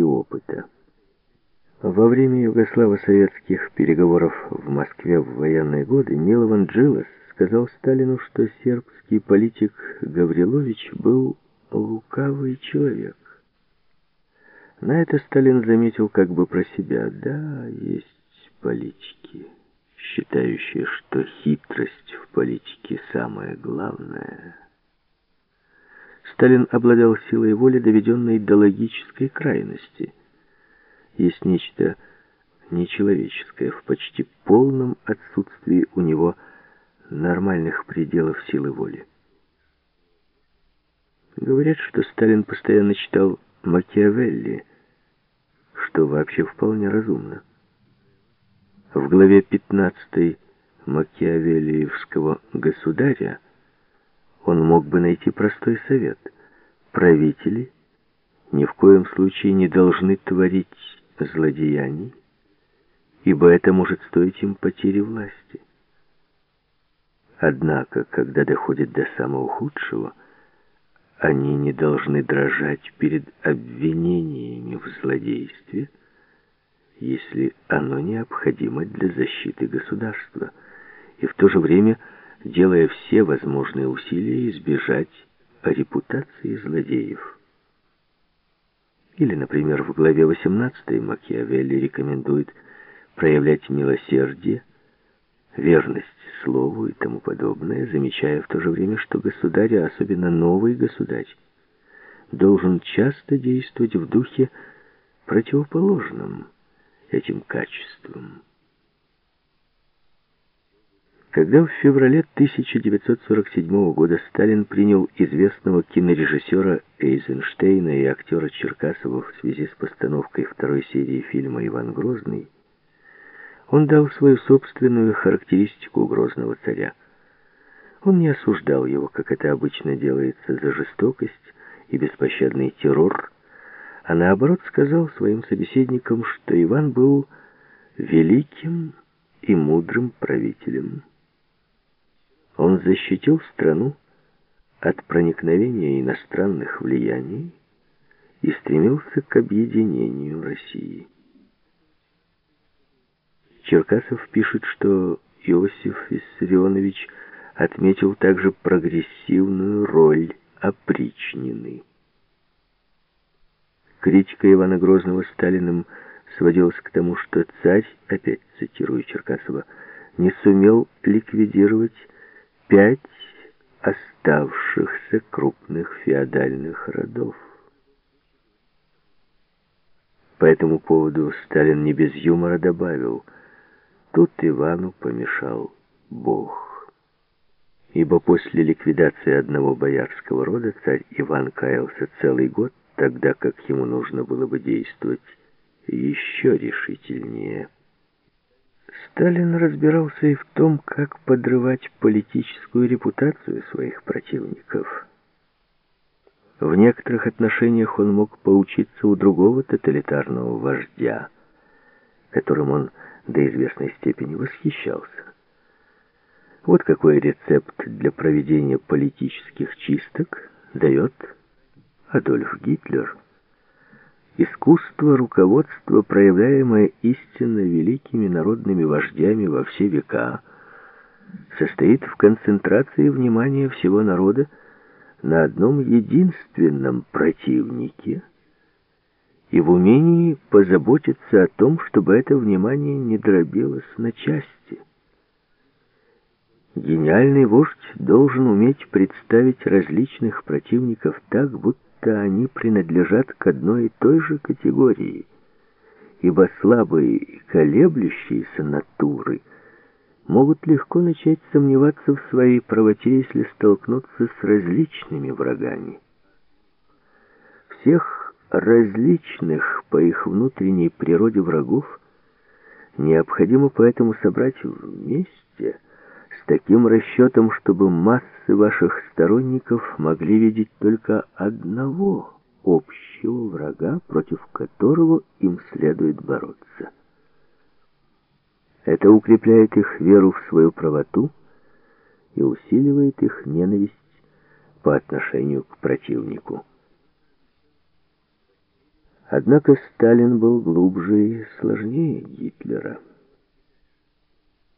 и опыта. Во время югославо-советских переговоров в Москве в военные годы Милован Джилас сказал Сталину, что сербский политик Гаврилович был лукавый человек. На это Сталин заметил как бы про себя. Да, есть политики, считающие, что хитрость в политике самое главное. Сталин обладал силой воли, доведенной до логической крайности – есть нечто нечеловеческое в почти полном отсутствии у него нормальных пределов силы воли. Говорят, что Сталин постоянно читал Макиавелли, что вообще вполне разумно. В главе 15 Макиавеллиевского «Государя» он мог бы найти простой совет. Правители ни в коем случае не должны творить злодеяний, ибо это может стоить им потери власти. Однако, когда доходит до самого худшего, они не должны дрожать перед обвинениями в злодействе, если оно необходимо для защиты государства, и в то же время делая все возможные усилия избежать репутации злодеев. Или, например, в главе 18 Макиавелли рекомендует проявлять милосердие, верность слову и тому подобное, замечая в то же время, что государь, а особенно новый государь, должен часто действовать в духе противоположном этим качествам. Когда в феврале 1947 года Сталин принял известного кинорежиссера Эйзенштейна и актера Черкасова в связи с постановкой второй серии фильма «Иван Грозный», он дал свою собственную характеристику Грозного царя. Он не осуждал его, как это обычно делается, за жестокость и беспощадный террор, а наоборот сказал своим собеседникам, что Иван был великим и мудрым правителем. Он защитил страну от проникновения иностранных влияний и стремился к объединению России. Черкасов пишет, что Иосиф Виссарионович отметил также прогрессивную роль опричнины. Критика Ивана Грозного Сталиным сводилась к тому, что царь, опять цитирую Черкасова, не сумел ликвидировать пять оставшихся крупных феодальных родов. По этому поводу Сталин не без юмора добавил, тут Ивану помешал Бог. Ибо после ликвидации одного боярского рода царь Иван каялся целый год, тогда как ему нужно было бы действовать еще решительнее. Сталин разбирался и в том, как подрывать политическую репутацию своих противников. В некоторых отношениях он мог поучиться у другого тоталитарного вождя, которым он до известной степени восхищался. Вот какой рецепт для проведения политических чисток дает Адольф Гитлер – Искусство руководства, проявляемое истинно великими народными вождями во все века, состоит в концентрации внимания всего народа на одном единственном противнике и в умении позаботиться о том, чтобы это внимание не дробилось на части. Гениальный вождь должен уметь представить различных противников так, будто будто они принадлежат к одной и той же категории, ибо слабые и колеблющиеся натуры могут легко начать сомневаться в своей правоте, если столкнуться с различными врагами. Всех различных по их внутренней природе врагов необходимо поэтому собрать вместе – таким расчетом, чтобы массы ваших сторонников могли видеть только одного общего врага, против которого им следует бороться. Это укрепляет их веру в свою правоту и усиливает их ненависть по отношению к противнику. Однако Сталин был глубже и сложнее Гитлера.